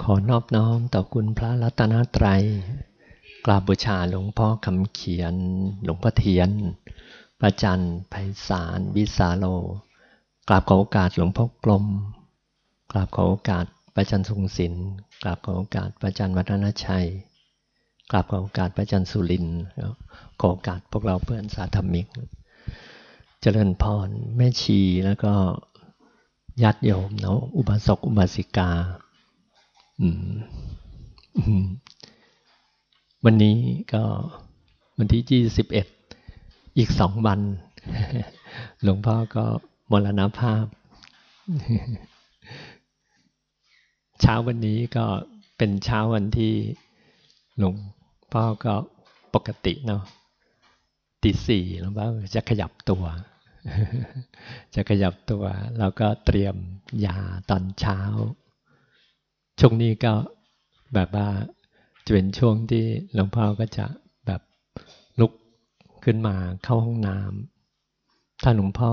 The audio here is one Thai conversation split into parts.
ขอนอบน้อมต่อคุณพระรัตนตรัย กราบบูชาหลวงพ่อคำเขียน หลวงพ่อเทียนพระจันไพศาลวิสาโล กราบขอโอกาสหลวงพ่อกลม กราบขอโอกาสพระจันทรงศิลป์กราบขอโอกาสพระจันวัฒนชัย กราบขอโอกาสพระจันสุรินขอโอกาสพวกเราเพื่อนสาธมิก เจริญพรแม่ชีแล้วก็ญาติโยมเนาะอุบาสกอุบาสิกา วันนี้ก็วันที่ยี่สิบเอ็ดอีกสองวัน หลวงพ่อก็มรณภาพ เช้าวันนี้ก็เป็นเช้าวันที่หลวงพ่อก็ปกติเนาะตีสี่หลวงพ่อจะขยับตัว จะขยับตัวเราก็เตรียมยาตอนเช้า ช่วงนี้ก็แบบว่าจะเป็นช่วงที่หลวงพ่อก็จะแบบลุกขึ้นมาเข้าห้องน้ำถ้าหลวงพ่อ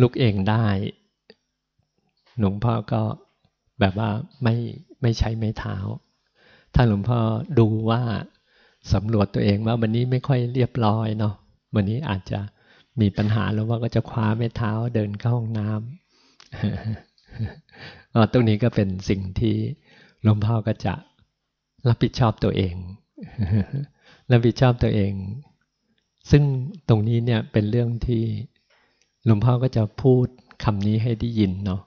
ลุกเองได้ หลวงพ่อก็แบบว่าไม่ไม่ใช้ไม้เท้า ถ้าหลวงพ่อดูว่าสำรวจตัวเองว่าวันนี้ไม่ค่อยเรียบร้อยเนาะวันนี้อาจจะมีปัญหาแล้วว่าก็จะคว้าไม้เท้าเดินเข้าห้องน้ำ ตรงนี้ก็เป็นสิ่งที่หลวงพ่อก็จะรับผิดชอบตัวเอง รับผิดชอบตัวเอง ซึ่งตรงนี้เนี่ยเป็นเรื่องที่หลวงพ่อก็จะพูดคำนี้ให้ได้ยินเนาะ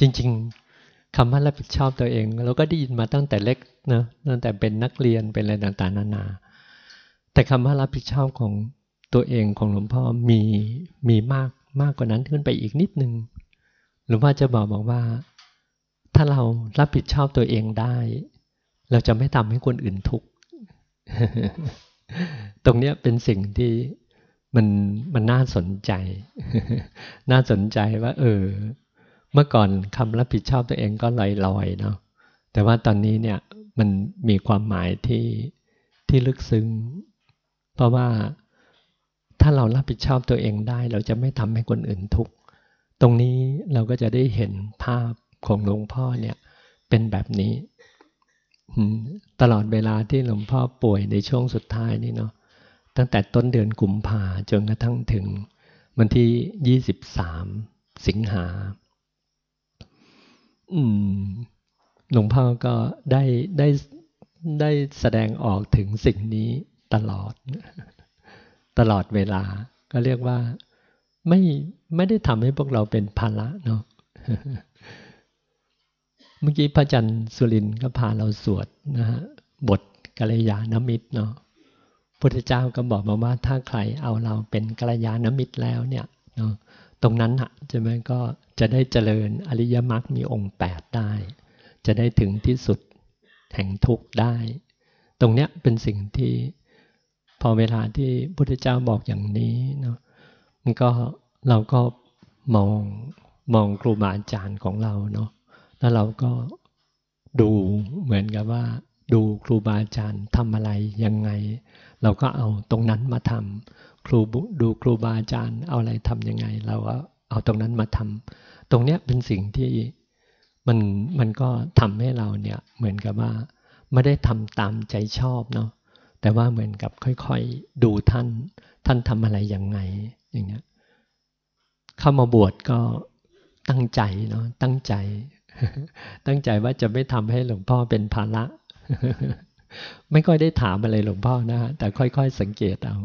จริง ๆคำว่ารับผิดชอบตัวเอง เราก็ได้ยินมาตั้งแต่เล็กนะตั้งแต่เป็นนักเรียนเป็นอะไรต่างๆนานา แต่คำว่ารับผิดชอบของตัวเองของหลวงพ่อมีมีมากมากกว่านั้นขึ้นไปอีกนิดนึง หลวงพ่อจะบอกบอกว่า ถ้าเรารับผิดชอบตัวเองได้ เราจะไม่ทำให้คนอื่นทุกข์ตรงนี้เป็นสิ่งที่มันมันน่าสนใจ น่าสนใจว่า เออ เมื่อก่อนคำรับผิดชอบตัวเองก็ลอยๆเนาะแต่ว่าตอนนี้เนี่ยมันมีความหมายที่ที่ลึกซึ้ง เพราะว่าถ้าเรารับผิดชอบตัวเองได้ เราจะไม่ทำให้คนอื่นทุกข์ ตรงนี้เราก็จะได้เห็นภาพ ของหลวงพ่อเนี่ยเป็นแบบนี้ ตลอดเวลาที่หลวงพ่อป่วยในช่วงสุดท้ายนี่เนาะตั้งแต่ต้นเดือนกุมภาจนกระทั่งถึงวันที่ยี่สิบสามสิงหาหลวงพ่อก็ได้ได้ได้แสดงออกถึงสิ่งนี้ตลอด ตลอดเวลา ก็เรียกว่าไม่ไม่ได้ทำให้พวกเราเป็นภาระเนาะ เมื่อกี้พระจันทร์สุรินก็พาเราสวดนะฮะบทกัลยาณมิตรเนาะพุทธเจ้าก็บอกมาว่าถ้าใครเอาเราเป็นกัลยาณมิตรแล้วเนี่ยเนาะตรงนั้นอะจะไหมก็จะได้เจริญอริยมรรคมีองค์แปดได้ จะได้ถึงที่สุดแห่งทุกข์ได้ ตรงเนี้ยเป็นสิ่งที่พอเวลาที่พุทธเจ้าบอกอย่างนี้เนาะมันก็เราก็มองมองครูบาอาจารย์ของเราเนาะ แล้วเราก็ดูเหมือนกับว่า ดูครูบาอาจารย์ทำอะไรยังไง เราก็เอาตรงนั้นมาทำครูดูครูบาอาจารย์เอาอะไรทำยังไง เราก็เอาตรงนั้นมาทำตรงเนี้ยเป็นสิ่งที่มันมันก็ทำให้เราเนี่ยเหมือนกับว่าไม่ได้ทำตามใจชอบเนาะแต่ว่าเหมือนกับค่อยๆดูท่าน ท่านทำอะไรยังไงอย่างเงี้ยเข้ามาบวชก็ตั้งใจเนาะตั้งใจ ตั้งใจว่าจะไม่ทำให้หลวงพ่อเป็นภาระ ไม่ค่อยได้ถามอะไรหลวงพ่อนะฮะแต่ค่อย ๆ สังเกตเอา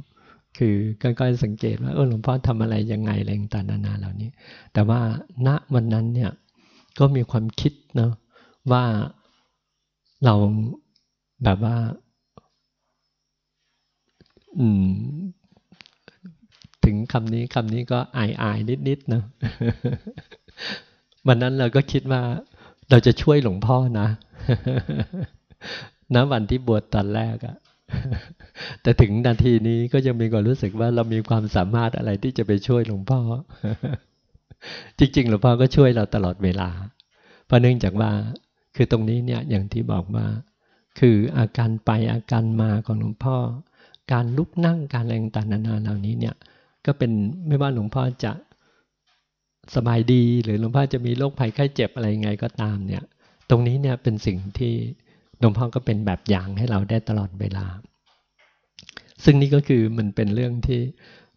คือค่อยๆสังเกตว่าเออหลวงพ่อทำอะไรยังไงอะไรต่างๆนานาเหล่านี้ แต่ว่าณวันนั้นเนี่ยก็มีความคิดเนาะว่าเราแบบว่า อืม ถึงคำนี้คำนี้ก็อายอายนิดนิดนะวันนั้นเราก็คิดว่า เราจะช่วยหลวงพ่อนะณวันที่บวชตอนแรกอะแต่ถึงนาทีนี้ก็ยังมีความรู้สึกว่าเรามีความสามารถอะไรที่จะไปช่วยหลวงพ่อ จริงๆหลวงพ่อก็ช่วยเราตลอดเวลา เพราะเนื่องจากว่าคือตรงนี้เนี่ยอย่างที่บอกว่า คืออาการไปอาการมาของหลวงพ่อ การลุกนั่งการแรงต่างๆนานาเหล่านี้เนี่ย ก็เป็นไม่ว่าหลวงพ่อจะ สบายดี หรือหลวงพ่อจะมีโรคภัยไข้เจ็บอะไรไงก็ตามเนี่ย ตรงนี้เนี่ยเป็นสิ่งที่หลวงพ่อก็เป็นแบบอย่างให้เราได้ตลอดเวลา ซึ่งนี่ก็คือมันเป็นเรื่องที่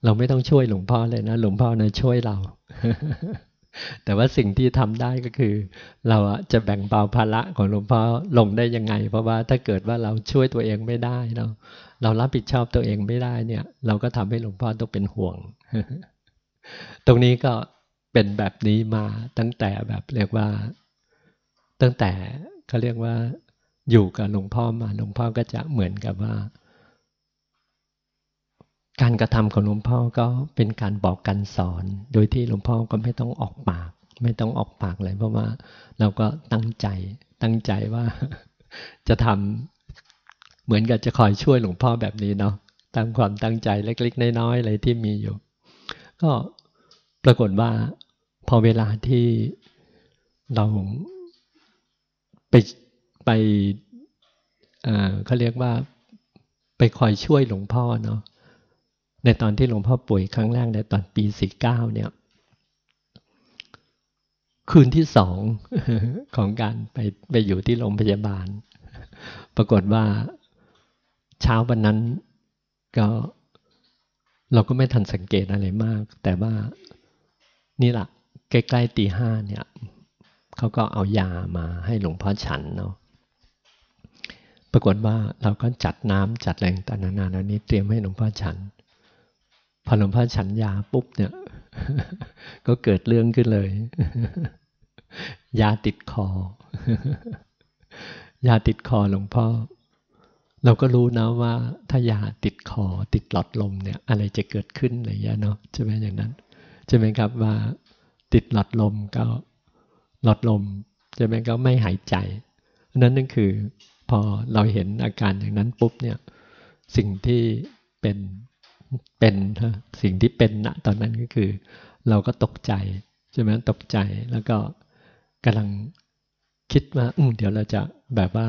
เราไม่ต้องช่วยหลวงพ่อเลยนะ หลวงพ่อนะช่วยเรา แต่ว่าสิ่งที่ทำได้ก็คือ เราจะแบ่งเบาภาระของหลวงพ่อลงได้ยังไง เพราะว่าถ้าเกิดว่าเราช่วยตัวเองไม่ได้เนาเรารับผิดชอบตัวเองไม่ได้เนี่ย เราก็ทำให้หลวงพ่อต้องเป็นห่วง ตรงนี้ก็ เป็นแบบนี้มาตั้งแต่แบบเรียกว่า ตั้งแต่เขาเรียกว่า อยู่กับหลวงพ่อมาหลวงพ่อก็จะเหมือนกับว่า การกระทำของหลวงพ่อก็เป็นการบอกกันสอน โดยที่หลวงพ่อก็ไม่ต้องออกปาก ไม่ต้องออกปากเลยเพราะว่า เราก็ตั้งใจตั้งใจว่าจะทำเหมือนกับจะคอยช่วยหลวงพ่อแบบนี้เนาะตามความตั้งใจเล็ก ๆ น้อยๆอะไรที่มีอยู่ ก็ปรากฏว่า พอเวลาที่เราไปไปเขาเรียกว่าไปคอยช่วยหลวงพ่อเนาะในตอนที่หลวงพ่อป่วยครั้งแรกในตอนปีสี่เก้าเนี่ย คืนที่สองของการไปไปอยู่ที่โรงพยาบาล ปรากฏว่าเช้าวันนั้นก็เราก็ไม่ทันสังเกตอะไรมาก แต่ว่านี่แหละ ใกล้ๆตีห้าเนี่ยเขาก็เอายามาให้หลวงพ่อฉันเนาะปรากฏว่าเราก็จัดน้ำจัดแรงต่างๆนานานี้เตรียมให้หลวงพ่อฉัน พอหลวงพ่อฉันยาปุ๊บเนี่ย ก็เกิดเรื่องขึ้นเลย ยาติดคอ ยาติดคอหลวงพ่อ เราก็รู้นะว่า ถ้ายาติดคอติดหลอดลมเนี่ย อะไรจะเกิดขึ้นอะไรอย่างเนาะใช่ไหมอย่างนั้นใช่ไหมครับว่า ติดหลอดลมก็หลอดลมใช่ไหมก็ไม่หายใจนั่นนั่นคือพอเราเห็นอาการอย่างนั้นปุ๊บเนี่ยสิ่งที่เป็นเป็นสิ่งที่เป็นณตอนนั้นก็คือ เราก็ตกใจใช่ไหมตกใจแล้วก็กำลังคิดว่าอืเดี๋ยวเราจะแบบว่า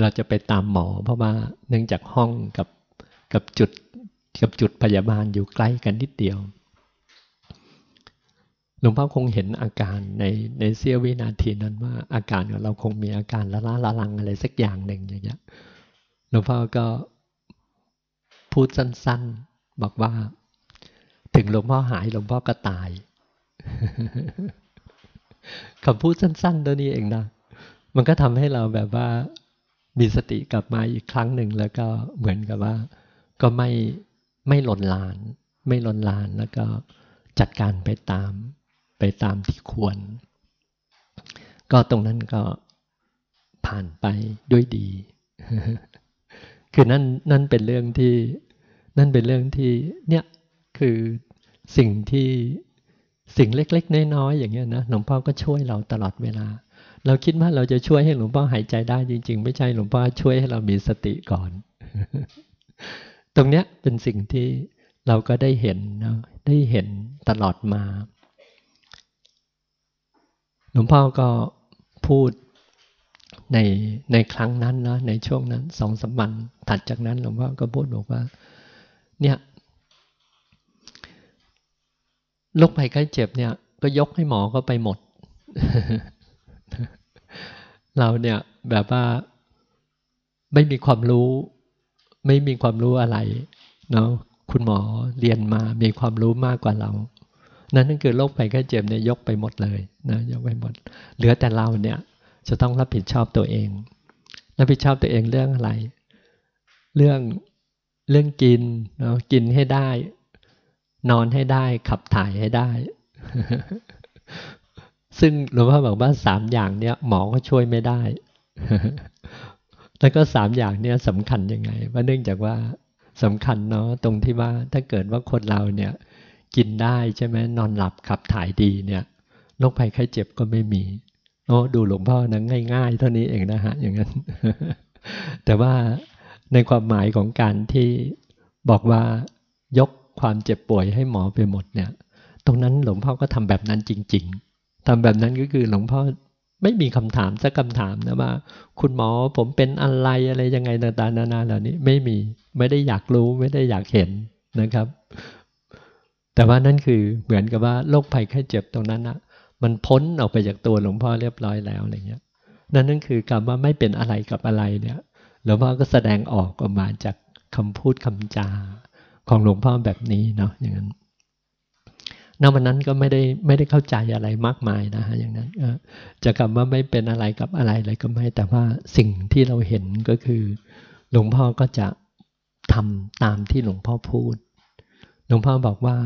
เราจะไปตามหมอ เพราะว่าเนื่องจากห้องกับกับจุดกับจุดพยาบาลอยู่ใกล้กันนิดเดียว หลวงพ่อคงเห็นอาการในในเสี้ยววินาทีนั้นว่าอาการของเราคงมีอาการละล้าละลังอะไรสักอย่างหนึ่งอย่างเงี้ยหลวงพ่อก็พูดสั้นๆ บอกว่า ถึงหลวงพ่อหายหลวงพ่อก็ตายคำพูดสั้นๆตัวนี้เองนะ มันก็ทำให้เราแบบว่ามีสติกลับมาอีกครั้งหนึ่งแล้วก็เหมือนกับว่า ก็ไม่ไม่หล่นลาน ไม่หล่นลานแล้วก็จัดการไปตาม ไปตามที่ควร ก็ตรงนั้นก็ผ่านไปด้วยดี คือนั่นนั่นเป็นเรื่องที่นั่นเป็นเรื่องที่เนี่ยคือสิ่งที่สิ่งเล็ก ๆ น้อยๆอย่างเงี้ยนะหลวงพ่อก็ช่วยเราตลอดเวลา เราคิดว่าเราจะช่วยให้หลวงพ่อหายใจได้จริง ๆ ไม่ใช่หลวงพ่อช่วยให้เรามีสติก่อน ตรงเนี้ยเป็นสิ่งที่เราก็ได้เห็นนะได้เห็นตลอดมา ลวงพ่อก็พูดในในครั้งนั้นนะในช่วงนั้นสองสามวันถัดจากนั้นหลวงพ่อก็พูดบอกว่า เนี่ยโรคภัยไข้เจ็บเนี่ย ก็ยกให้หมอก็ไปหมด เราเนี่ยแบบว่าไม่มีความรู้ ไม่มีความรู้อะไรเนาะคุณหมอเรียนมามีความรู้มากกว่าเรา นั่นนั่นคือโรคภัยไข้เจ็บเนี่ยยกไปหมดเลยนะยกไปหมด เหลือแต่เราเนี่ยจะต้องรับผิดชอบตัวเอง รับผิดชอบตัวเองเรื่องอะไร เรื่องเรื่องกินเนาะกินให้ได้ นอนให้ได้ ขับถ่ายให้ได้ ซึ่งหลวงพ่อบอกว่าสามอย่างเนี้ยหมอก็ช่วยไม่ได้ แล้วก็สามอย่างเนี้ยสำคัญยังไงว่าเนื่องจากว่าสำคัญเนาะตรงที่ว่าถ้าเกิดว่าคนเราเนี่ย กินได้ใช่ไหมนอนหลับขับถ่ายดีเนี่ยโรคภัยไข้เจ็บก็ไม่มีโอ้ดูหลวงพ่อนะง่าย ๆ เท่านี้เองนะฮะอย่างนั้น แต่ว่าในความหมายของการที่บอกว่ายกความเจ็บป่วยให้หมอไปหมดเนี่ย ตรงนั้นหลวงพ่อก็ทำแบบนั้นจริง ๆทำแบบนั้นก็คือหลวงพ่อไม่มีคำถามสักคำถามนะว่า คุณหมอผมเป็นอะไรอะไรยังไงต่างๆนานาเหล่านี้ไม่มีไม่ได้อยากรู้ไม่ได้อยากเห็นนะครับ แต่ว่านั่นคือเหมือนกับว่าโรคภัยไข้เจ็บตรงนั้นนะมันพ้นออกไปจากตัวหลวงพ่อเรียบร้อยแล้วอะไรเงี้ย นั่นนั่นคือคำว่าไม่เป็นอะไรกับอะไรเนี่ยหลวงพ่อก็แสดงออกออกมาจากคำพูดคำจาของหลวงพ่อแบบนี้เนาะอย่างนั้นณวันนั้นก็ไม่ได้ไม่ได้เข้าใจอะไรมากมายนะฮะอย่างนั้นจะคำว่าไม่เป็นอะไรกับอะไรอะไรก็ไม่แต่ว่าสิ่งที่เราเห็นก็คือ หลวงพ่อก็จะทำตามที่หลวงพ่อพูด หลวงพ่อบอกว่า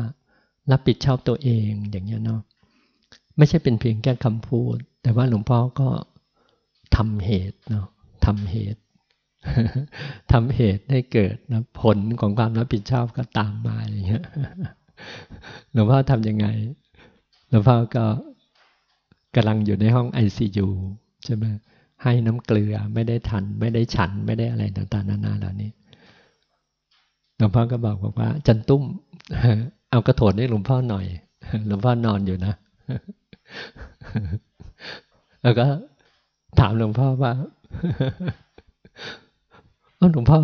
รับผิดชอบตัวเองอย่างเงี้ยเนาะไม่ใช่เป็นเพียงแค่คำพูด แต่ว่าหลวงพ่อก็ทำเหตุเนาะทำเหตุทำเหตุให้เกิดนะผลของความรับผิดชอบก็ตามมาอย่างเงี้ยหลวงพ่อทำยังไงหลวงพ่อก็กำลังอยู่ในห้องไอซียูใช่ไหมให้น้ำเกลือไม่ได้ทัน ไม่ได้ฉันไม่ได้อะไรต่างๆนานาเหล่านี้หลวงพ่อก็บอกบอกว่า จันตุ้ม เอากระโถนให้หลวงพ่อหน่อย หลวงพ่อนอนอยู่นะ แล้วก็ถามหลวงพ่อว่าหลวงพ่อ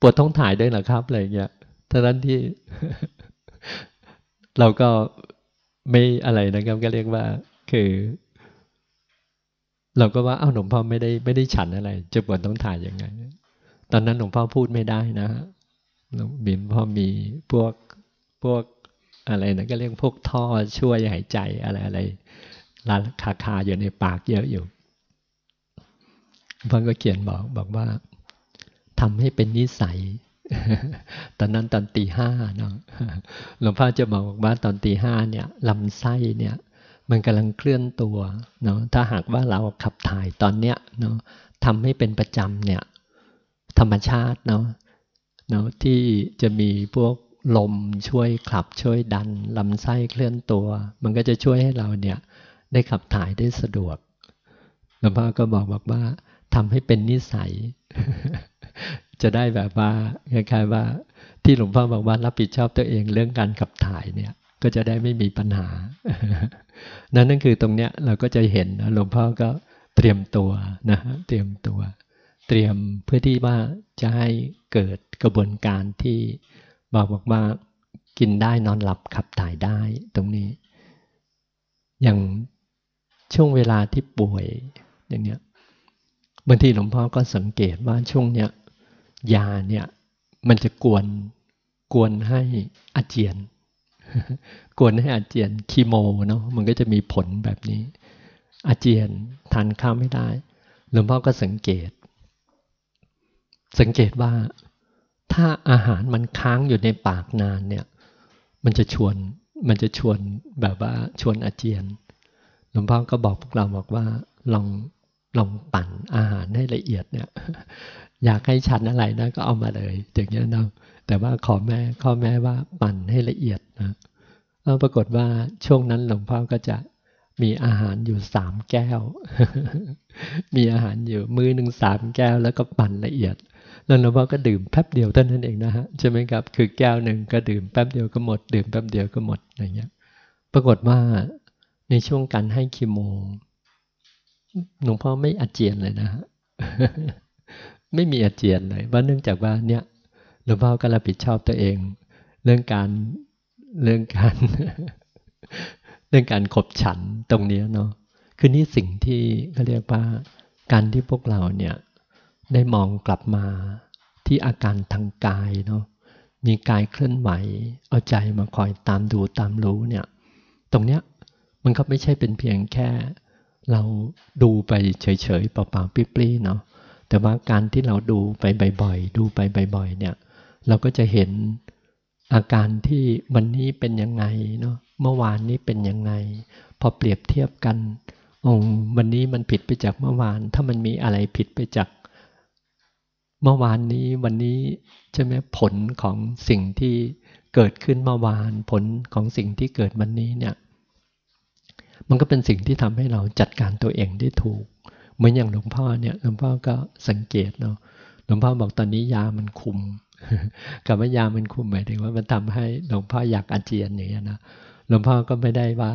ปวดท้องถ่ายด้วยเหรอครับอะไรเงี้ยท่านั้นที่ เราก็ไม่อะไรนะครับ ก็เรียกว่า คือ เราก็ว่า เอ้าหลวงพ่อไม่ได้ไม่ได้ฉันอะไร จะปวดต้องถ่ายยังไง ตอนนั้นหลวงพ่อพูดไม่ได้นะ หลวงบินพ่อมีพวกพวกอะไรนะก็เรียกพวกท่อช่วยหายใจอะไรอะไรลาคาคาอยู่ในปากเยอะอยู่พ่อก็เขียนบอกบอกว่าทำให้เป็นนิสัย ตอนนั้นตอนตีห้าเนาะหลวงพ่อจะบอกว่าตอนตีห้าเนี่ยลำไส้เนี่ย มันกำลังเคลื่อนตัวเนาะถ้าหากว่าเราขับถ่ายตอนเนี้ยเนาะทำให้เป็นประจำเนี่ย ธรรมชาติเนาะ เนาะที่จะมีพวกลมช่วยขับช่วยดันลำไส้เคลื่อนตัว มันก็จะช่วยให้เราเนี่ยได้ขับถ่ายได้สะดวกหลวงพ่อก็บอกบอกว่าทำให้เป็นนิสัย จะได้แบบว่าคล้ายๆว่า ที่หลวงพ่อบอกว่ารับผิดชอบตัวเองเรื่องการขับถ่ายเนี่ยก็จะได้ไม่มีปัญหา นั่นนั่นคือตรงเนี้ยเราก็จะเห็นนะหลวงพ่อก็เตรียมตัวนะเตรียมตัว เตรียมเพื่อที่ว่าจะให้เกิดกระบวนการที่บอกบอกว่ากินได้นอนหลับขับถ่ายได้ตรงนี้ อย่างช่วงเวลาที่ป่วยอย่างเนี้ยบางทีหลวงพ่อก็สังเกตว่าช่วงเนี้ยยาเนี่ยมันจะกวนกวนให้อาเจียน กวนให้อาเจียนคีโมเนาะมันก็จะมีผลแบบนี้ อาเจียนทานข้าวไม่ได้ หลวงพ่อก็สังเกต สังเกตว่าถ้าอาหารมันค้างอยู่ในปากนานเนี่ย มันจะชวนมันจะชวนแบบว่าชวนอาเจียนหลวงพ่อก็บอกพวกเราบอกว่าลองลองปั่นอาหารให้ละเอียดเนี่ย อยากให้ชันอะไรนะก็เอามาเลยอย่างนี้นะแต่ว่าขอแม่ข้อแม่ว่าปั่นให้ละเอียดนะปรากฏว่าช่วงนั้นหลวงพ่อก็จะมีอาหารอยู่สามแก้ว มีอาหารอยู่มือหนึ่งสามแก้วแล้วก็ปั่นละเอียด แล้วหลวงพ่อก็ดื่มแป๊บเดียวเท่านั้นเองนะฮะใช่ไหมครับ คือแก้วหนึ่งก็ดื่มแป๊บเดียวก็หมด ดื่มแป๊บเดียวก็หมดอย่างเงี้ย ปรากฏว่าในช่วงการให้คีโมหลวงพ่อไม่อาเจียนเลยนะฮะไม่มีอาเจียนเลยว่าเนื่องจากว่าเนี่ยหลวงพ่อก็รับผิดชอบตัวเอง เรื่องการเรื่องการ เรื่องการขบฉันตรงนี้เนาะคือนี่สิ่งที่เขาเรียกว่าการที่พวกเราเนี่ย ได้มองกลับมาที่อาการทางกายเนาะมีกายเคลื่อนไหว เอาใจมาคอยตามดูตามรู้เนี่ย ตรงเนี้ยมันก็ไม่ใช่เป็นเพียงแค่ เราดูไปเฉยๆเปล่าๆปรี้ๆเนาะแต่ว่าการที่เราดูไปบ่อยๆดูไปบ่อยๆเนี่ย เราก็จะเห็นอาการที่วันนี้เป็นยังไงเนาะเมื่อวานนี้เป็นยังไง พอเปรียบเทียบกันองวันนี้มันผิดไปจากเมื่อวาน ถ้ามันมีอะไรผิดไปจาก เมื่อวานนี้วันนี้ใช่ไหมผลของสิ่งที่เกิดขึ้นเมื่อวานผลของสิ่งที่เกิดวันนี้เนี่ย มันก็เป็นสิ่งที่ทำให้เราจัดการตัวเองได้ถูก เหมือนอย่างหลวงพ่อเนี่ยหลวงพ่อก็สังเกตเนาะหลวงพ่อบอกตอนนี้ยามันคุมกับว่ายามันคุมหมายถึงว่ามันทำให้หลวงพ่ออยากอาเจียนอย่างเงี้ยนะหลวงพ่อก็ไม่ได้ว่า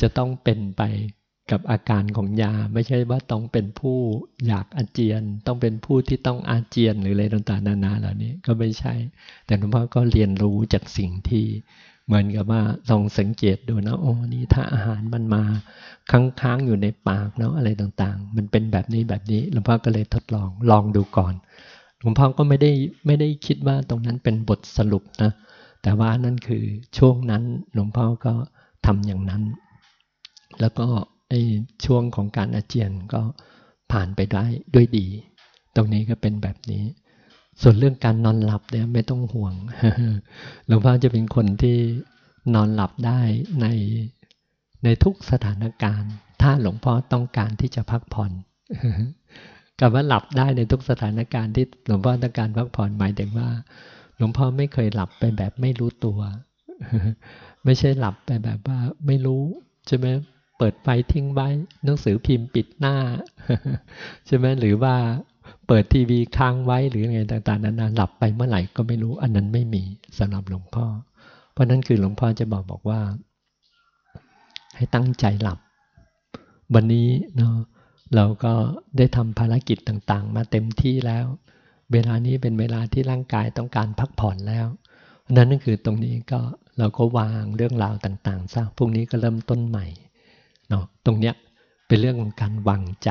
จะต้องเป็นไป กับอาการของยา ไม่ใช่ว่าต้องเป็นผู้อยากอาเจียน ต้องเป็นผู้ที่ต้องอาเจียนหรืออะไรต่างๆนานาเหล่านี้ก็ไม่ใช่ แต่หลวงพ่อก็เรียนรู้จากสิ่งที่เหมือนกับว่าลองสังเกตดูนะโอ้นี่ถ้าอาหารมันมาค้างๆอยู่ในปากเนาะอะไรต่างๆ มันเป็นแบบนี้แบบนี้หลวงพ่อก็เลยทดลองลองดูก่อนหลวงพ่อก็ไม่ได้ไม่ได้คิดว่าตรงนั้นเป็นบทสรุปนะแต่ว่านั่นคือช่วงนั้นหลวงพ่อก็ทำอย่างนั้น แล้วก็ ไอ้ช่วงของการอาเจียนก็ผ่านไปได้ด้วยดี ตรงนี้ก็เป็นแบบนี้ ส่วนเรื่องการนอนหลับเนี่ยไม่ต้องห่วงหลวงพ่อจะเป็นคนที่นอนหลับได้ในในทุกสถานการณ์ ถ้าหลวงพ่อต้องการที่จะพักผ่อนกับว่าหลับได้ในทุกสถานการณ์ที่หลวงพ่อต้องการพักผ่อนหมายถึงว่า หลวงพ่อไม่เคยหลับไปแบบไม่รู้ตัว ไม่ใช่หลับไปแบบว่าไม่รู้ใช่ไหม เปิดไฟทิ้งไว้ หนังสือพิมพ์ปิดหน้า ใช่ไหมหรือว่าเปิดทีวีค้างไว้หรือไงต่างๆนั้นหลับไปเมื่อไหร่ก็ไม่รู้ อันนั้นไม่มีสำหรับหลวงพ่อ เพราะนั้นคือหลวงพ่อจะบอกบอกว่า ให้ตั้งใจหลับ วันนี้เนาะเราก็ได้ทำภารกิจต่างๆ มาเต็มที่แล้ว เวลานี้เป็นเวลาที่ร่างกายต้องการพักผ่อนแล้วนั้นนั่นคือตรงนี้ก็เราก็วางเรื่องราวต่างๆซะพรุ่งนี้ก็เริ่มต้นใหม่ เนาะตรงเนี้ยเป็นเรื่องของการวางใจ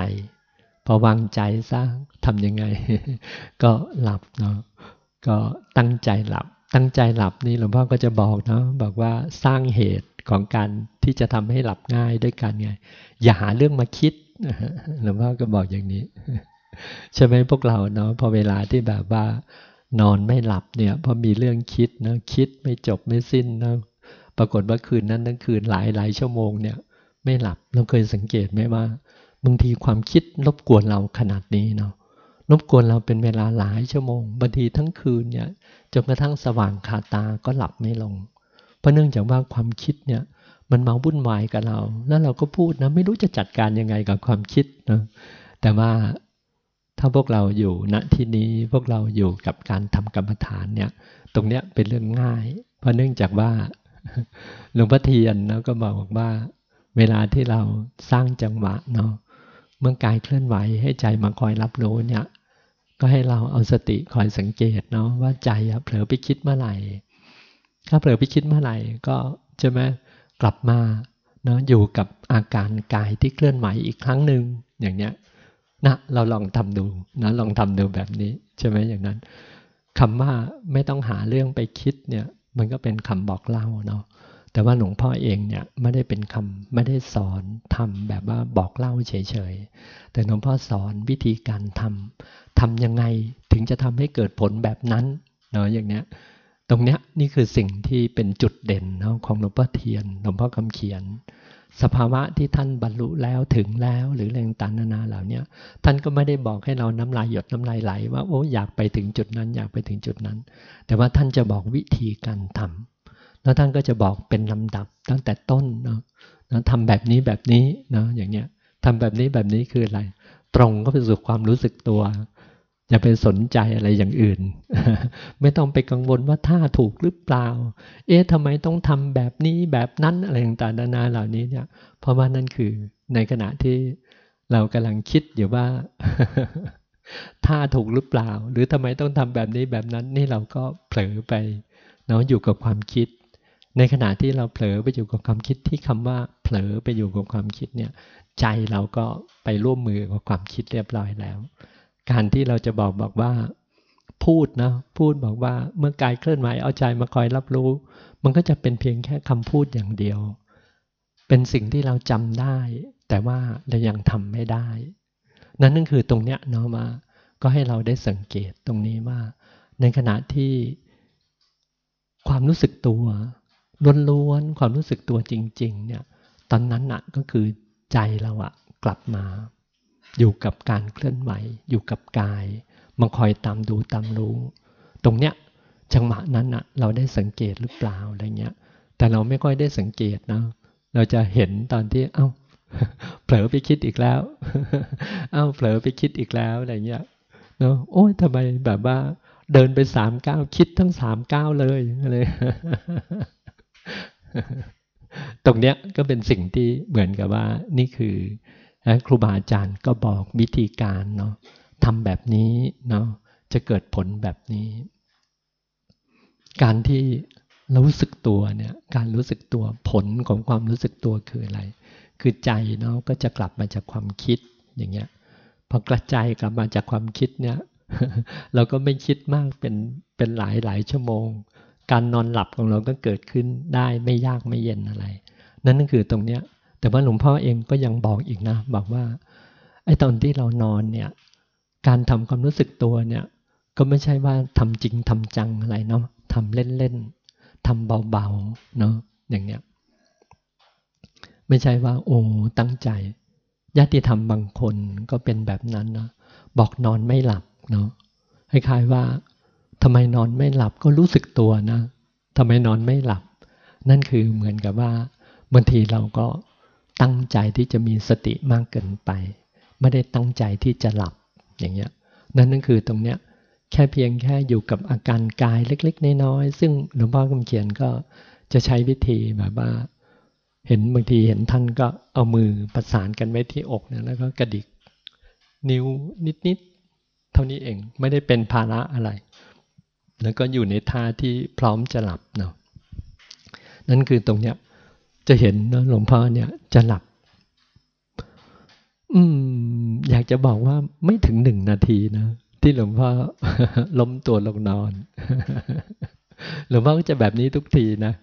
พอวางใจซะทำยังไง ก็หลับเนาะก็ตั้งใจหลับ ตั้งใจหลับนี่หลวงพ่อก็จะบอกเนาะบอกว่าสร้างเหตุของการที่จะทำให้หลับง่ายด้วยกันไง อย่าหาเรื่องมาคิดหลวงพ่อก็บอกอย่างนี้ ใช่ไหมพวกเราเนาะพอเวลาที่แบบว่านอนไม่หลับเนี่ยพอมีเรื่องคิดนะคิดไม่จบไม่สิ้นนะปรากฏว่าคืนนั้นทั้งคืนหลายหลายชั่วโมงเนี่ย ไม่หลับเราเคยสังเกตไหมว่าบางทีความคิดรบกวนเราขนาดนี้เนาะรบกวนเราเป็นเวลาหลายชั่วโมงบางทีทั้งคืนเนี่ยจนกระทั่งสว่างขาตาก็หลับไม่ลง เพราะเนื่องจากว่าความคิดเนี่ยมันมาวุ่นวายกับเรา แล้วเราก็พูดนะไม่รู้จะจัดการยังไงกับความคิดนะแต่ว่าถ้าพวกเราอยู่ณที่นี้พวกเราอยู่กับการทำกรรมฐานเนี่ย ตรงเนี้ยเป็นเรื่องง่าย เพราะเนื่องจากว่าหลวงพ่อเทียนนะก็บอกว่า เวลาที่เราสร้างจังหวะเนาะเมื่อกายเคลื่อนไหวให้ใจมาคอยรับรู้เนี่ยก็ให้เราเอาสติคอยสังเกตเนาะว่าใจเผลอไปคิดเมื่อไหร่ ถ้าเผลอไปคิดเมื่อไหร่ก็ใช่ไหมกลับมาเนาะอยู่กับอาการกายที่เคลื่อนไหวอีกครั้งหนึ่งอย่างเนี้ยนะเราลองทำดูนะลองทำดูแบบนี้ใช่ไหมอย่างนั้นคำว่าไม่ต้องหาเรื่องไปคิดเนี่ยมันก็เป็นคำบอกเล่าเนาะ แต่ว่าหลวงพ่อเองเนี่ยไม่ได้เป็นคำไม่ได้สอนทำแบบว่าบอกเล่าเฉยๆ แต่หลวงพ่อสอนวิธีการทำทำยังไงถึงจะทำให้เกิดผลแบบนั้นเนาะอย่างเนี้ยตรงเนี้ยนี่คือสิ่งที่เป็นจุดเด่นเนาะของหลวงพ่อเทียนหลวงพ่อคำเขียน สภาวะที่ท่านบรรลุแล้วถึงแล้วหรือแรงตางนานาเหล่านี้ท่านก็ไม่ได้บอกให้เราน้ำลายหยดน้ำลายไหลว่าโอ้อยากไปถึงจุดนั้นอยากไปถึงจุดนั้น แต่ว่าท่านจะบอกวิธีการทำ แล้วท่านก็จะบอกเป็นลำดับตั้งแต่ต้นเนาะทำแบบนี้แบบนี้เนาะอย่างเงี้ยทำแบบนี้แบบนี้คืออะไร ตรงก็ไปสู่ความรู้สึกตัว อย่าไปสนใจอะไรอย่างอื่น ไม่ต้องไปกังวลว่าท่าถูกหรือเปล่า เอ๊ะทำไมต้องทำแบบนี้แบบนั้นอะไรต่างๆนานาเหล่านี้เนี่ย เพราะว่านั่นคือในขณะที่เรากำลังคิดอยู่ว่าท่าถูกหรือเปล่า หรือทำไมต้องทำแบบนี้แบบนั้น นี่เราก็เผลอไปเนาะอยู่กับความคิด ในขณะที่เราเผลอไปอยู่กับความคิดที่คำว่าเผลอไปอยู่กับความคิดเนี่ยใจเราก็ไปร่วมมือกับความคิดเรียบร้อยแล้ว การที่เราจะบอกบอกว่า พูดนะพูดบอกว่าเมื่อกายเคลื่อนไหวเอาใจมาคอยรับรู้ มันก็จะเป็นเพียงแค่คำพูดอย่างเดียว เป็นสิ่งที่เราจำได้ แต่ว่าเรายังทำไม่ได้ นั่นนั่นคือตรงเนี้ยเนาะมาก็ให้เราได้สังเกตตรงนี้ว่า ในขณะที่ความรู้สึกตัว ล้วนๆความรู้สึกตัวจริง ๆ เนี่ย ตอนนั้นน่ะก็คือใจเราอะกลับมา อยู่กับการเคลื่อนไหว อยู่กับกายมาคอยตามดูตามรู้ ตรงเนี้ยจังหวะนั้นอะเราได้สังเกตหรือเปล่าอะไรเงี้ย แต่เราไม่ค่อยได้สังเกตนะเราจะเห็นตอนที่เอ้าเผลอไปคิดอีกแล้ว เอ้าเผลอไปคิดอีกแล้วอะไรเงี้ยเนาะโอ้ยทำไมแบบว่า เดินไปสามก้าวคิดทั้งสามก้าวเลยอะไร ตรงเนี้ยก็เป็นสิ่งที่เหมือนกับว่า นี่คือครูบาอาจารย์ก็บอกวิธีการเนาะทำแบบนี้เนาะจะเกิดผลแบบนี้ การที่รู้สึกตัวเนี่ยการรู้สึกตัวผลของความรู้สึกตัวคืออะไร คือใจเนาะก็จะกลับมาจากความคิดอย่างเงี้ยพอกระจายกลับมาจากความคิดเนี่ยเราก็ไม่คิดมากเป็นเป็นหลายหลายชั่วโมง การนอนหลับของเราก็เกิดขึ้นได้ไม่ยากไม่เย็นอะไร นั่นนั่นคือตรงเนี้ย แต่ว่าหลวงพ่อเองก็ยังบอกอีกนะ บอกว่าไอ้ตอนที่เรานอนเนี่ย การทำความรู้สึกตัวเนี่ย ก็ไม่ใช่ว่าทำจริงทำจังอะไรเนาะทำเล่นๆทำเบาๆเนาะอย่างเนี้ยไม่ใช่ว่า โอ้ตั้งใจญาติธรรมบางคนก็เป็นแบบนั้นนะบอกนอนไม่หลับเนาะคล้ายๆว่า ทำไมนอนไม่หลับก็รู้สึกตัวนะทำไมนอนไม่หลับ นั่นคือเหมือนกับว่าบางทีเราก็ตั้งใจที่จะมีสติมากเกินไป ไม่ได้ตั้งใจที่จะหลับอย่างเงี้ยนั่นนั่นคือตรงเนี้ยแค่เพียงแค่อยู่กับอาการกายเล็ก ๆ น้อยๆซึ่งหลวงพ่อคำเขียนก็จะใช้วิธีแบบว่า เห็นบางทีเห็นท่านก็เอามือประสานกันไว้ที่อกนะแล้วก็กระดิก นิ้วนิดๆเท่านี้เองไม่ได้เป็นภาระอะไร แล้วก็อยู่ในท่าที่พร้อมจะหลับเนาะนั่นคือตรงเนี้ย จะเห็นนะหลวงพ่อเนี่ยจะหลับ อืม อยากจะบอกว่าไม่ถึงหนึ่งนาทีนะที่หลวงพ่อล้มตัวลงนอน หลวงพ่อก็จะแบบนี้ทุกทีนะ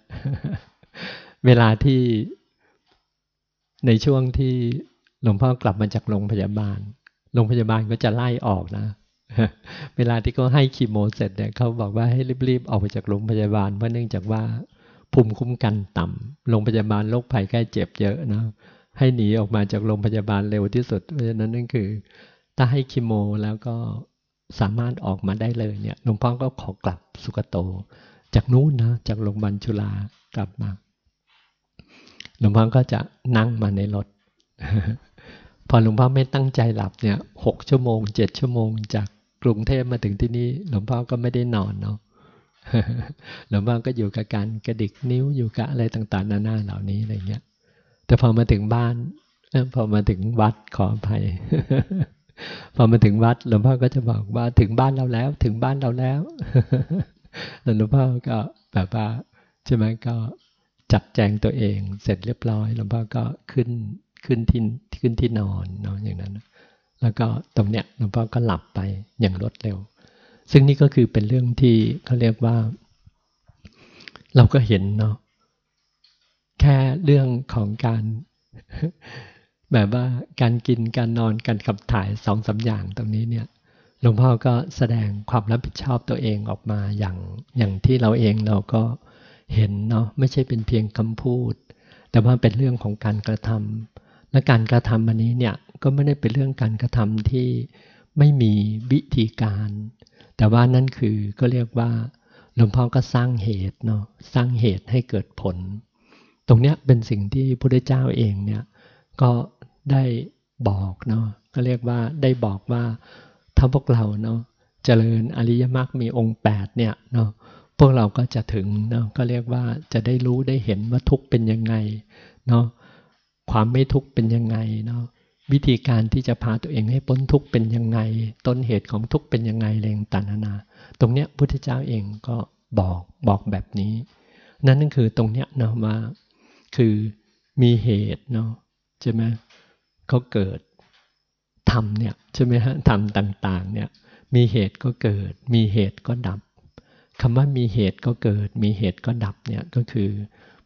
เวลาที่ในช่วงที่หลวงพ่อกลับมาจากโรงพยาบาล โรงพยาบาลก็จะไล่ออกนะ เวลาที่เขาให้คีโมเสร็จเนี่ยเขาบอกว่าให้รีบๆออกไปจากโรงพยาบาลเพราะเนื่องจากว่าภูมิคุ้มกันต่ำโรงพยาบาลโรคภัยใกล้เจ็บเยอะนะให้หนีออกมาจากโรงพยาบาลเร็วที่สุดเพราะฉะนั้นนั่นคือ ถ้าให้คีโมแล้วก็สามารถออกมาได้เลยเนี่ยหลวงพ่อก็ขอกลับสุกโต จากนู้นนะจากโรงพยาบาลจุฬากลับมาหลวงพ่อก็จะนั่งมาในรถ พอหลวงพ่อไม่ตั้งใจหลับเนี่ยหกชั่วโมงเจ็ดชั่วโมงจาก กรุงเทพมาถึงที่นี่หลวงพ่อก็ไม่ได้นอนเนาะหลวงพ่อก็อยู่กับการกระดิกนิ้วอยู่กับอะไรต่างๆนานาเหล่านี้อะไรเงี้ย แต่พอมาถึงบ้านพอมาถึงวัดขออภัยพอมาถึงวัดหลวงพ่อก็จะบอกว่าถึงบ้านเราแล้ว ถึงบ้านเราแล้วแล้วหลวงพ่อก็แบบว่าใช่ไหมก็จัดแจงตัวเอง เสร็จเรียบร้อยหลวงพ่อก็ขึ้นขึ้นที่ขึ้นที่นอนเนาะอย่างนั้น แล้วก็ตรงเนี้ยหลวงพ่อก็หลับไปอย่างรวดเร็ว ซึ่งนี่ก็คือเป็นเรื่องที่เขาเรียกว่า เราก็เห็นเนาะแค่เรื่องของการแบบว่าการกินการนอนการขับถ่ายสองสาอย่างตรงนี้เนี่ยหลวงพ่อก็แสดงความรับผิดชอบตัวเองออกมาอย่างอย่างที่เราเองเราก็เห็นเนาะไม่ใช่เป็นเพียงคำพูด แต่ว่าเป็นเรื่องของการกระทำและการกระทำอันนี้เนี่ย ก็ไม่ได้เป็นเรื่องการกระทำที่ไม่มีวิธีการ แต่ว่านั่นคือก็เรียกว่าหลวงพ่อก็สร้างเหตุเนาะสร้างเหตุให้เกิดผล ตรงเนี้ยเป็นสิ่งที่พระพุทธเจ้าเองเนี่ยก็ได้บอกเนาะก็เรียกว่าได้บอกว่าถ้าพวกเราเนาะเจริญอริยมรรคมีองค์8เนี่ยเนาะพวกเราก็จะถึงเนาะก็เรียกว่าจะได้รู้ได้เห็นว่าทุกข์เป็นยังไงเนาะความไม่ทุกข์เป็นยังไงเนาะ วิธีการที่จะพาตัวเองให้พ้นทุกข์เป็นยังไง ต้นเหตุของทุกข์เป็นยังไงแรงตันนา ตรงเนี้ยพุทธเจ้าเองก็บอกบอกแบบนี้ นั่นนั่นคือตรงเนี้ยเนาะว่าคือมีเหตุเนาะใช่ไหมเขาเกิดทำเนี่ยใช่ไหมฮะทำต่างๆเนี่ยมีเหตุก็เกิด มีเหตุก็ดับคำว่ามีเหตุก็เกิด มีเหตุก็ดับเนี่ยก็คือ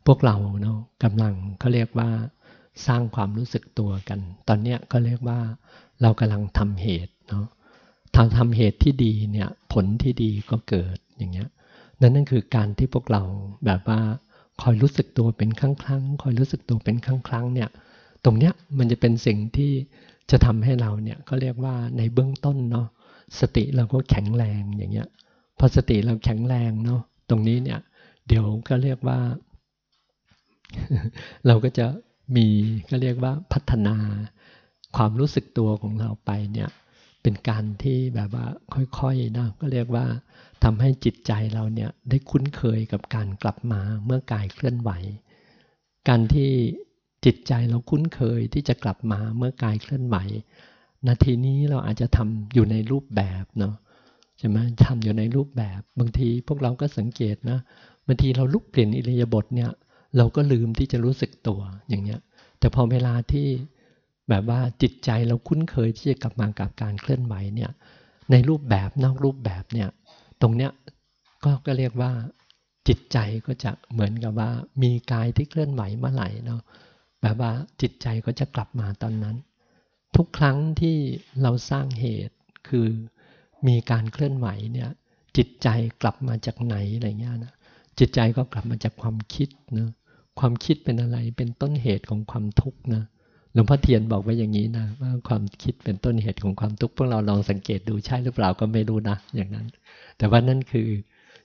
พวกเราเนาะกำลังเขาเรียกว่า สร้างความรู้สึกตัวกัน ตอนเนี้ยก็เรียกว่าเรากำลังทำเหตุเนาะทำทำเหตุที่ดีเนี่ยผลที่ดีก็เกิดอย่างเงี้ยนั่นนั่นคือการที่พวกเราแบบว่าคอยรู้สึกตัวเป็นครั้งครั้งคอยรู้สึกตัวเป็นครั้งครั้งเนี่ยตรงเนี้ยมันจะเป็นสิ่งที่จะทำให้เราเนี่ยก็เรียกว่าในเบื้องต้นเนาะสติเราก็แข็งแรงอย่างเงี้ยพอสติเราแข็งแรงเนาะตรงนี้เนี่ยเดี๋ยวก็เรียกว่า เราก็จะ มีก็เรียกว่าพัฒนาความรู้สึกตัวของเราไปเนี่ยเป็นการที่แบบว่าค่อยๆนะก็เรียกว่าทำให้จิตใจเราเนี่ยได้คุ้นเคยกับการกลับมาเมื่อกายเคลื่อนไหว การที่จิตใจเราคุ้นเคยที่จะกลับมาเมื่อกายเคลื่อนไหว นาทีนี้เราอาจจะทำอยู่ในรูปแบบเนาะใช่ไหมทำอยู่ในรูปแบบ บางทีพวกเราก็สังเกตนะบางทีเราลุกเปลี่ยนอิริยาบถเนี่ย เราก็ลืมที่จะรู้สึกตัวอย่างเนี้ย แต่พอเวลาที่แบบว่าจิตใจเราคุ้นเคยที่จะกลับมากับการเคลื่อนไหวเนี่ย ในรูปแบบนอกรูปแบบเนี่ย ตรงเนี้ยก็ก็เรียกว่าจิตใจก็จะเหมือนกับว่า มีกายที่เคลื่อนไหวเมื่อไหร่เนาะแบบว่าจิตใจก็จะกลับมาตอนนั้น ทุกครั้งที่เราสร้างเหตุคือมีการเคลื่อนไหวเนี่ย จิตใจกลับมาจากไหนอะไรเงี้ยนะจิตใจก็กลับมาจากความคิดเนาะ ความคิดเป็นอะไรเป็นต้นเหตุของความทุกข์นะหลวงพ่อเทียนบอกไว้อย่างนี้นะว่าความคิดเป็นต้นเหตุของความทุกข์พวกเราลองสังเกตดูใช่หรือเปล่าก็ไม่รู้นะอย่างนั้น แต่ว่านั่นคือ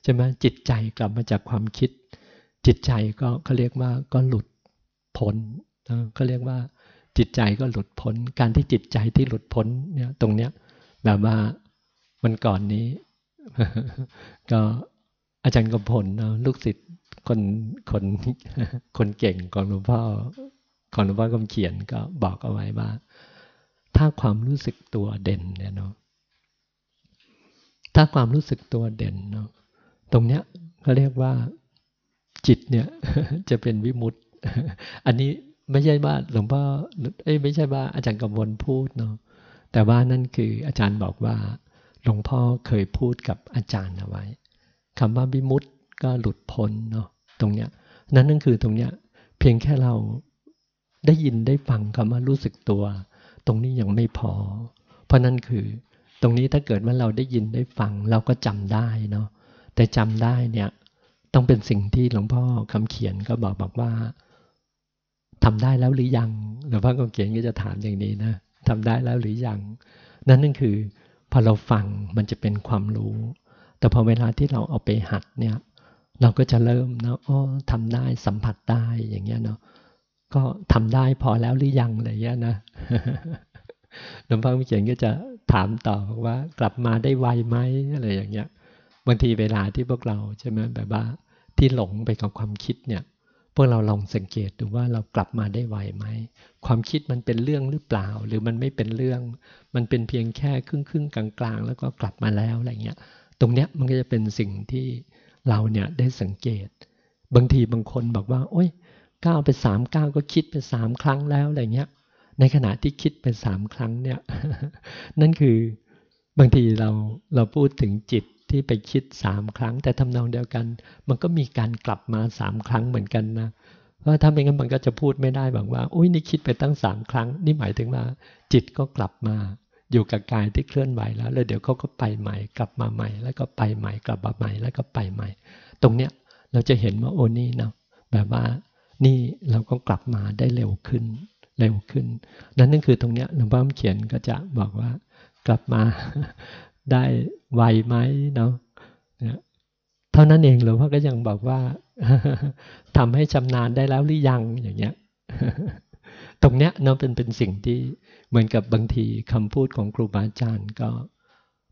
ใช่ไหมจิตใจกลับมาจากความคิด จิตใจก็เขาเรียกว่าก็หลุดพ้นเขาเรียกว่า จิตใจก็หลุดพ้น การที่จิตใจที่หลุดพ้นเนี่ยตรงเนี้ยแบบว่ามันก่อนนี้ ก็อาจารย์กำพลเนลูกศิษย์ คนคนคนเก่งของหลวงพ่อของหลวงพ่อคำเขียนก็บอกเอาไว้ว่า ถ้าความรู้สึกตัวเด่นเนี่ยเนาะถ้าความรู้สึกตัวเด่นเนาะตรงเนี้ยเขาเรียกว่าจิตเนี่ยจะเป็นวิมุตต์อันนี้ไม่ใช่ว่าหลวงพ่อเอ้ไม่ใช่ว่าอาจารย์กำมลพูดเนาะแต่ว่านั่นคืออาจารย์บอกว่าหลวงพ่อเคยพูดกับอาจารย์เอาไว้คำว่าวิมุตต์ ก็หลุดพ้นเนาะตรงเนี้ยนั่นนั่นคือตรงเนี้ยเพียงแค่เราได้ยินได้ฟังคำว่ารู้สึกตัว ตรงนี้ยังไม่พอ เพราะนั่นคือ ตรงนี้ถ้าเกิดว่าเราได้ยินได้ฟังเราก็จำได้เนาะแต่จำได้เนี่ยต้องเป็นสิ่งที่หลวงพ่อคำเขียนก็บอกบอกว่าทำได้แล้วหรือยังหลวงพ่อคำเขียนก็จะถามอย่างนี้นะทำได้แล้วหรือยัง นั่นนั่นคือพอเราฟังมันจะเป็นความรู้ แต่พอเวลาที่เราเอาไปหัดเนี่ย เราก็จะเริ่มเนาะอ๋อทำได้สัมผัสได้อย่างเงี้ยเนาะก็ทำได้พอแล้วหรือยังอะไรเงี้ยนะหลวงพ่อเขียนก็จะถามต่อว่ากลับมาได้ไวไหมอะไรอย่างเงี้ยบางทีเวลาที่พวกเราใช่ไหมแบบว่าที่หลงไปกับความคิดเนี่ย พวกเราลองสังเกตดูว่าเรากลับมาได้ไวไหมความคิดมันเป็นเรื่องหรือเปล่า หรือมันไม่เป็นเรื่อง มันเป็นเพียงแค่ครึ่งครึ่งกลางกลางแล้วก็กลับมาแล้วอะไรเงี้ยตรงเนี้ยมันก็จะเป็นสิ่งที่ เราเนี่ยได้สังเกต บางทีบางคนบอกว่า โอ้ยก้าวไปสามก้าวก็คิดไปสามครั้งแล้วอะไรเงี้ย ในขณะที่คิดไปสามครั้งเนี่ย นั่นคือบางทีเราเราพูดถึงจิตที่ไปคิดสามครั้ง แต่ทำนองเดียวกัน มันก็มีการกลับมาสามครั้งเหมือนกันนะเพราะถ้าไม่งั้นมันก็จะพูดไม่ได้บอกว่า อุ้ยนี่คิดไปตั้งสามครั้ง นี่หมายถึงว่า จิตก็กลับมา อยู่กับกายที่เคลื่อนไหวแล้วแล้วเดี๋ยวเขาก็ไปใหม่กลับมาใหม่ แล้วก็ไปใหม่กลับมาใหม่แล้วก็ไปใหม่ ตรงเนี้ยเราจะเห็นว่าโอ้นี่นะแบบว่านี่เราก็กลับมาได้เร็วขึ้นเร็วขึ้น นั่นนั่นคือตรงเนี้ยหลวงพ่อเขียนก็จะบอกว่ากลับมาได้ไวไหมเนาะเท่านั้นเองหลวงพ่อก็ยังบอกว่าทำให้ชำนาญได้แล้วหรือยังอย่างเงี้ยตรงเนี้ยเนาะเป็นเป็นสิ่งที่ เหมือนกับบางทีคำพูดของครูบาอาจารย์ก็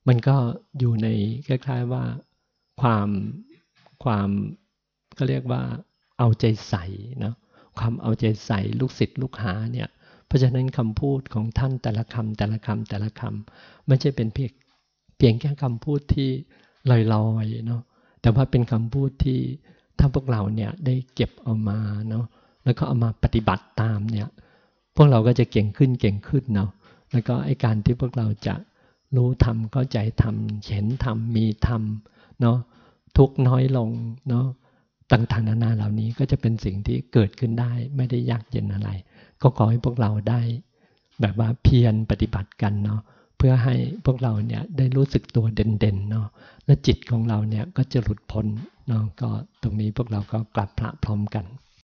มันก็อยู่ในคล้ายๆว่าความความก็เรียกว่าเอาใจใส่เนาะความเอาใจใส่ลูกศิษย์ลูกหาเนี่ยเพราะฉะนั้นคำพูดของท่านแต่ละคำแต่ละคำแต่ละคำไม่ใช่เป็นเพียงเพียงแค่คำพูดที่ลอยๆเนาะแต่ว่าเป็นคำพูดที่ถ้าพวกเราเนี่ยได้เก็บเอามาเนาะแล้วก็เอามาปฏิบัติตามเนี่ย พวกเราก็จะเก่งขึ้นเก่งขึ้นเนาะแล้วก็ไอการที่พวกเราจะรู้ทำเข้าใจทำเห็นทำมีทำเนาะทุกน้อยลงเนาะต่างๆนานาเหล่านี้ก็จะเป็นสิ่งที่เกิดขึ้นได้ไม่ได้ยากเย็นอะไร ก็ขอให้พวกเราได้ แบบว่าเพียรปฏิบัติกันเนาะเพื่อให้พวกเราเนี่ยได้รู้สึกตัวเด่นๆเนาะและจิตของเราเนี่ยก็จะหลุดพ้นเนาะก็ตรงนี้พวกเราก็กลับพระพร้อมกัน